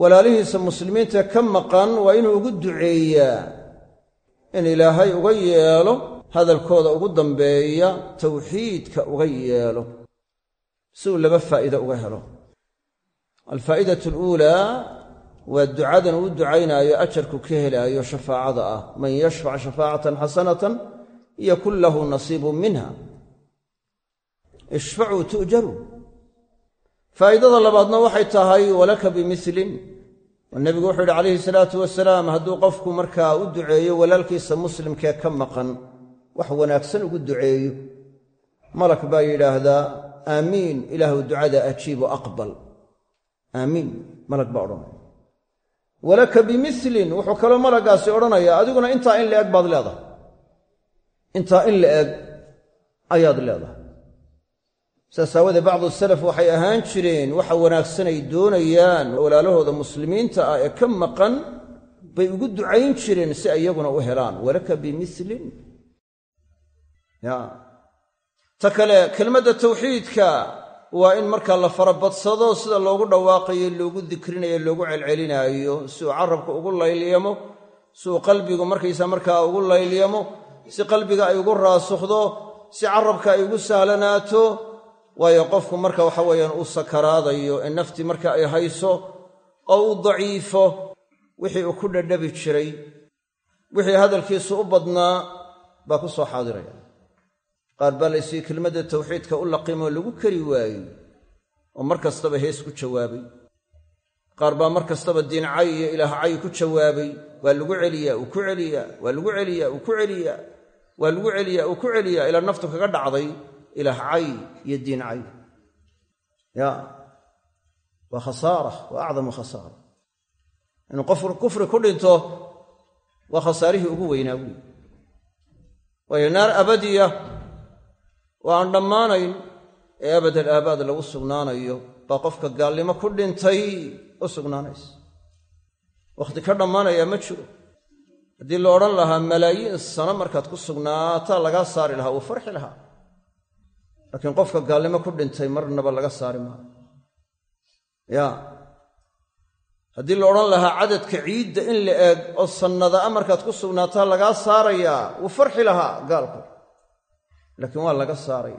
walaalihiisa muslimiinta ka maqan waa inuu ugu duceeyaa in ilaahay uga yeelo hadalkooda ugu dambeeya tawxiidka uga yeelo si uu laba faa'iida uga helo. Alfaa'idatu aluulaa waa ducadan uu ducaynaayo ajarku ka helaayo shafaacada ah. Man yashfac shafaacatan xasanatan yakun lahu nasiibun minha. Ishfacuu tu'jaruu faa'idada labaadna waxay tahay walaka bimilin oo nebigu wuxuu yidhi calayhi salaatu wasalaam hadduu qofku markaa u duceeyo walaalkiisa muslimkee ka maqan wax wanaagsan ugu duceeyo. Malak baa yidhaahdaa aamiin ilaahu ducada ajiibo aqbal. Aamiin malag baa odhanaya. Walaka bimilin wuxuu kaloo malagaasi odhanayaa adiguna intaa in la eg baad leedahay. Intaa in la eg ayaad leedahay. Saas bacdu salaf waxay ahaan jireen waxa wanaagsan ay doonayaan walaalahooda muslimiinta ah ee ka maqan bay ugu ducayn jireen si iyaguna u helaan. Walaka bimilin ta kale kelmadda tawxiidka waa in markaa la farabadsado sida loogu dhawaaqayo loogu dikrinayo loogu celcelinaayo si uu carabka ugu laylyamo si uu qalbigu markaysa markaa ugu laylyamo si qalbiga ay ugu raasukhdo si carabka ay ugu sahlanaato waayo qofku marka waxa weeyaan uu sakaraadayo ee naftii marka ay hayso oo uu daciifo wixii uu ku dhadhabi jiray wixii hadalkiisu u badnaa baa ku soo xaadiraya qaar baa laysii kelmadda tawxiidka u laqimoo lagu kari waayo oo mar kastaba hees ku jawaabay. Qaar baa mar kastaba diincay iyo ilaahcay ku jawaabay waa lagu celiyaa uu ku celiyaa waa lagu celiyaa uu ku celiyaa waa lagu celiyaa uu ku celiyaa ilaa naftu kaga dhacday ilaahcay iyo diincay ya waa khasaara waa acdamu khasaara. Inuu qof kufri ku dhinto waa khasaarihii ugu weynaa buyi waayo naar abadiya oo aan dhammaanayn ee abadal aabaad lagu sugnaanayo baa qofka gaalnimo ku dhintay u sugnaanaysa. Wakhti ka dhammaanayaa ma jiro. Haddii la odhan lahaa malaayiin sano markaad ku sugnaataa lagaa saari lahaa wuu farxi lahaa. Laakiin qofka gaalnimo ku dhintay marnaba laga saari maayo. Ya. Haddii la odhan lahaa cadadka ciidda in la eeg oo sannada'a markaad ku sugnaataa lagaa saarayaa wuu farxi lahaa gaalku laakiin waa laga saaray.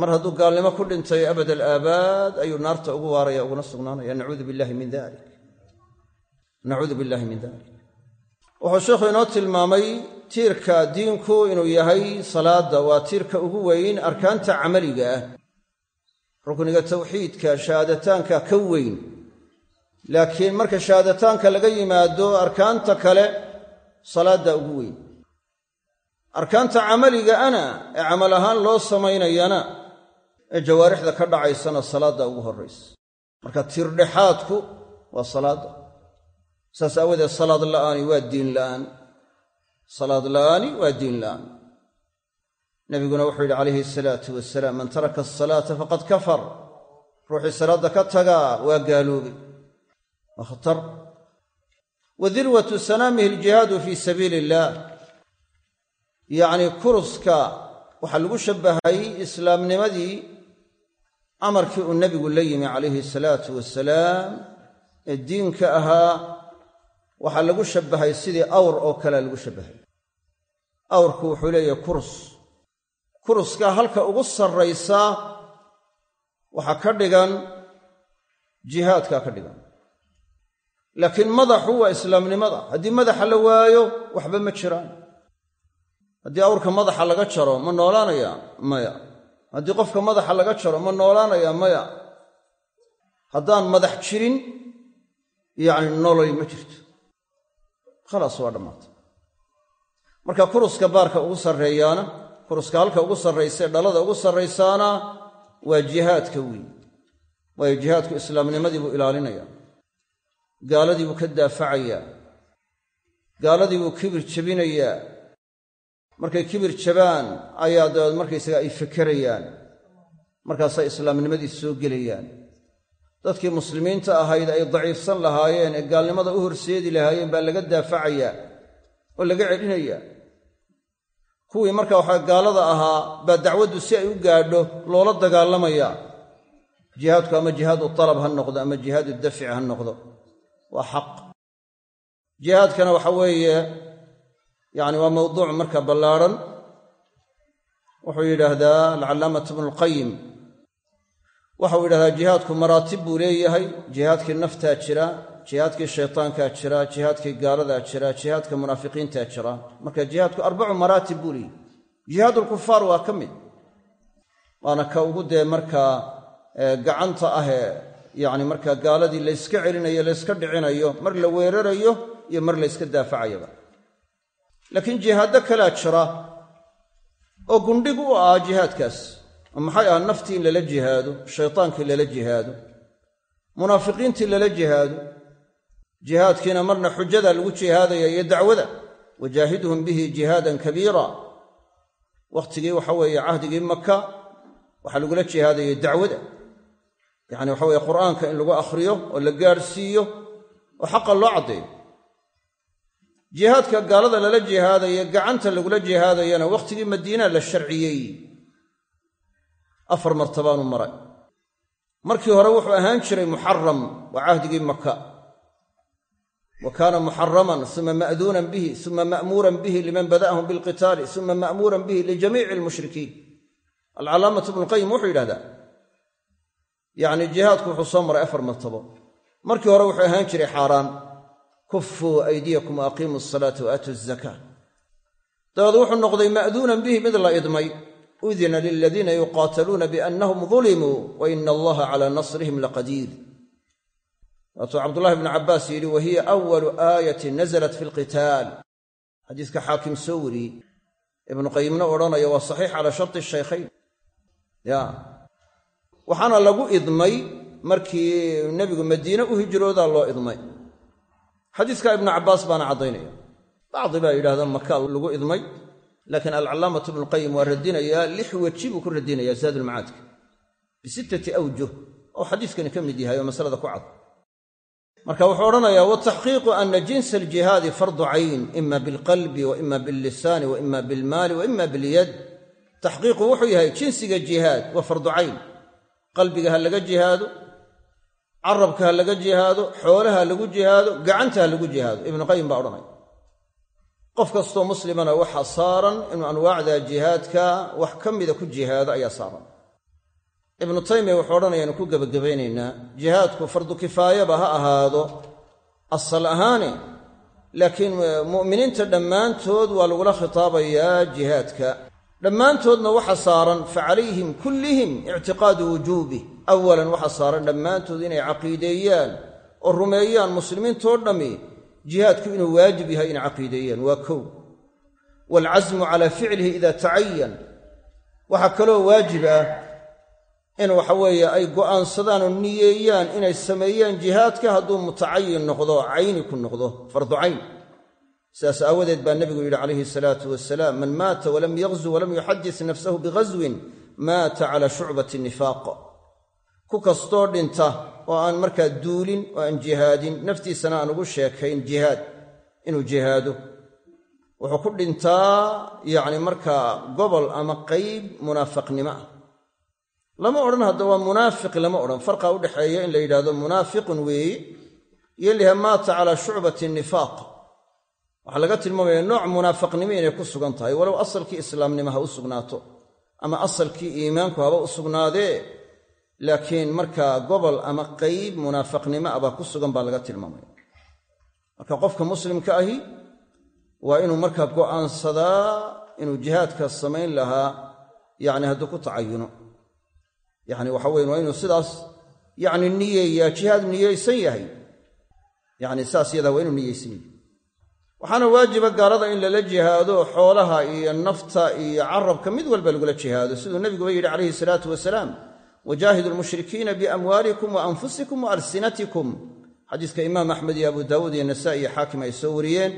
Mar hadduu gaalnimo ku dhintay abad alaabaad ayuu naarta ugu waaraya uguna sugnaanaya nacuudu billahi min dalik nacuudu billahi min dalik wuxuu sheikhu inoo tilmaamay tiirka diinku inuu yahay salaadda waa tiirka ugu weyn arkaanta camaliga ah. Rukniga tawxiidka shahaadataanka ka weyn. Laakiin marka shahaadataanka laga yimaado arkaanta kale salaadda ugu weyn arkaanta camaliga ana ee camal ahaan loo samaynayana ee jawaarixda ka dhacaysana salaadda ugu horraysa. Marka tiirdhexaadku waa salaadda saas aawadeed salaad la'aani waa diin la'aan. Salaad la'aani waa diin la'aan. Nabiguna wuxuu yidhi calayhi asalaatu wasalaam man taraka asalaata faqad kafar. Ruuxii salaadda ka tagaa waa gaaloobay waa khatar wa dirwatu sanaamihi aljihaadu fii sabiili illaah yacnii kuruska waxaa lagu shabbahay islaamnimadii amarkii uu nebigu la yimi calayhi salaatu wasalaam ee diinka ahaa waxaa lagu shabbahay sidii awr oo kalea lagu shabbahay. Awrku wuxuu leeyahay kurus. Kuruska halka ugu sarraysaa waxaa ka dhigan jihaadkaa ka dhigan. Laakiin madaxu waa islaamnimada. Haddii madaxa la waayo waxba ma jiraan haddii awrka madaxa laga jaro ma noolaanayaa maya. Haddii qofka madaxa laga jaro ma noolaanayaa maya. Haddaan madax jirin yacni nolol ma jirto. Khalaas waa dhammaatay marka kuruska baarka ugu sarreeyaana kuruska halka ugu sarraysae dhalada ugu sarraysaana waa jihaadka weyn. Waayo jihaadku islaamnimadii buu ilaalinayaa. Gaaladii buu ka daafacayaa. Gaaladii buu kibir jebinayaa markay kibir jabaan ayaa dabeed markaysaga ay fekerayaan. Markaasay islaamnimadii soo gelayaan. Dadkii muslimiinta ahayd ay daciifsan lahaayeen ee gaalnimada u horseedi lahaayeen baa laga daafacayaa oo laga celinayaa. Kuwii marka waxaa gaalada ahaa baa dacwaddu si ay u gaadho loola dagaalamayaa jihaadku ama jihaadu talab ha noqdo ama jihaadu dafci ha noqdo. Waa xaq. Jihaadkana waxa weeye yacni waa mawduuc marka ballaadhan wuxuu yidhaahdaa alcalaamatu bnulqayim waxau yidhahdaa jihaadku maraatib buu leeyahay. Jihaadkii naftaa jira jihaadkii shaytaankaa jira jihaadkii gaaladaa jira jihaadka munaafiqiintaa jira. Marka jihaadku arbacu maraatib buu leeyahy jihaadulkufaar waa ka mid. Waana ka ugu dee markaa gacanta ahee yacni markaa gaaladii layska celinayo layska dhicinayo mar la weerarayo iyo mar layska daafacayaba laakiin jihaaddo kalaa jira oo gundhig u ah jihaadkaas. Oo maxay ahaa naftii in lala jihaado shaytaankii lala jihaado munaafiqiintii lala jihaado jihaadkiina marna xujada lagu jihaadaya iyo dacwada. Wajaahiduhum bihi jihaadan kabiira. Wakhtigii waxa weeye cahdigii maka waxaa lagula jihaadayay dacwada. Yacni waxa weye qur'aanka in lagu akhriyo oo la gaadhsiiyo oo xaqa loo caddeeyo jihaadka gaalada lala jihaadaya gacanta lagula jihaadayana wakhtigii madiina la sharciyey. Afar martabaanu maray. Markii hore wuxuu ahaan jiray muxaram waa cahdigii maka wa kaana muxaraman uma ma'duunan bihi uma ma'muuran bihi liman bada'ahum bilqitaali uma ma'muuran bihi lijamiici almushrikiin alcalaamatu ibnuqayim wuxuu yidhahdaa yacni jihaadku wuxuu soo maray afar martabo. Markii hore wuxuu ahaan jiray xaaraan kufuu aydiyakum wa aqiimuu asalaata wa azakaa dabeed wuxuu noqday ma'duunan bihi mid la idmay udina liladiina yuqaataluuna biannahum dulimuu wa ina allaha calaa nasrihim laqadiir. Waatuu cabdullahi bnu cabbaas yidhi wa hiya awalu aayatin nasalat fi lqitaal xadiiska xaakim soo wariyey ibnu qayimna odhanaya waa saxiix calaa sharti shaykhayn. Ya. Waxaana lagu idmay markii nebigu madiine u hijroodaa loo idmay xadiiska ibnu cabbaas baana caddaynaya. Bacdi baa yidhahda maka lagu idmay laakiin alcallaamatu ibnuqayim waa radinayaa lix weji buu ku radinayaa zaadulmacaadka bisittati awjuh oo xadiiskani ka mid yahay oo masalada ku cad. Marka wuxuu odhanayaa wataxqiiqu ana jinsa aljihaadi fardu cayn ima bilqalbi wa ima billisaani wa ima bilmaali wa ima bilyad. Taxqiiqu wuxuu yahay jinsiga jihaad waa fardu cayn. Qalbiga ha laga jihaado carabka ha laga jihaado xoolaha ha lagu jihaado gacanta ha lagu jihaado. Ibnuqayim baa odhanaya qof kastoo muslimana waxaa saaran inuu anwaacda jihaadka wax ka mida ku jihaado ayaa saaran. Ibnu taymiya wuxuu odhanayaanu ku gebagabaynaynaa jihaadku fardu kifaayaba ha ahaado asal ahaane laakiin mu'miniinta dhammaantood waa lagula khitaabayaa jihaadka. Dhammaantoodna waxa saaran fa calayhim kullihim ictiqaadu wujuubih awalan waxa saaran dhammaantood inay caqiideeyaan oo rumeeyaan muslimiintoo dhammi jihaadku inuu waajib yahay inay caqiideeyaan waa kow waalcasmu calaa ficlihi ida tacayan waxaa kaloo waajib ah in waxa weeye ay go'aansadaan oo niyeeyaan inay sameeyaan jihaadka hadduu mutacayin noqdo cayni ku noqdo fardu cayn sidaas aawadeed baa nebigu yidhi calayhi salaatu wasalaam man maata walam yaqzu walam yuxadis nafsahu bighaswin maata calaa shucbati nifaaq ku kastoo dhinta oo aan markaa duulin oo aan jihaadin naftiisana aan ugu sheekayn jihaad inuu jihaado. Wuxuu ku dhintaa yacni markaa gobol ama qayb munaafaqnimo ah. Lama odhan hadda waa munaafiq lama odhan. Farqa udhexeeya in la yidhahdo munaafiqun weeye iyo liha maata calaa shucbati nifaaq. Waxaa laga tilmaamaya nooc munaafaqnimo inay ku sugan tahay. Walow asalkii islaamnimo ha u sugnaato ama asalkii iimaanku haba u sugnaadee laakiin markaa gobol ama qayb munaafaqnimo ah baa ku sugan baa laga tilmaamaya. Marka qofka muslimka ahi waa inuu markaa go'aansadaa inuu jihaadka samayn lahaa yacni hadduu ku tacayuno. Yacni waxa weyn waa inuu sidaas yacni niyeeyaa jihaad niyeysan yahay. Yacni saas yadaa waa inuu niyeysan yahay. Waxaana waajiba gaalada in lala jihaado xoolaha iyo nafta iyo carabka mid walba lagula jihaado. Siduu nebiguba yidhi calayhi salaatu wasalaam wajaahidu lmushrikiina biamwaalikum wa anfusikum wa alsinatikum xadiiska imaam axmed iyo abu daawuud iyo nasa'i iyo xaakim ay soo wariyeen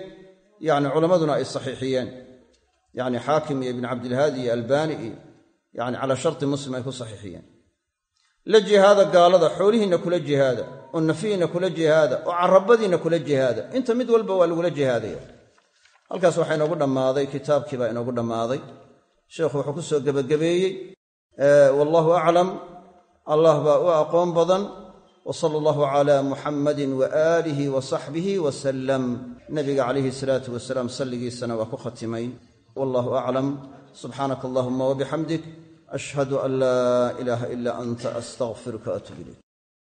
yacni culammaduna ay saxiixiyeen yacni xaakim iyo ibn cabdilhaadi iyo albaani iyo yacni calaa sharti muslim ay ku saxiixiyeen la jihaada gaalada xoolihiinna kula jihaada oo nafihiinna kula jihaada oo carabadiinna kula jihaada inta mid walba waa lagula jihaadaya halkaas waxaa inoogu dhammaaday kitaabkii baa inoogu dhammaaday sheekhu wuxuu ku allah baa u aqoon badan. Wa sala allahu calaa muxammadin wa aalihi wa saxbihi wasalam nabiga calayhi salaatu wasalaam salligiisana waa ku khatimay wallahu aclam subxaanaka allahuma wabixamdik ashhadu an laa ilaaha ilaa anta astaqfiruka atub ilayk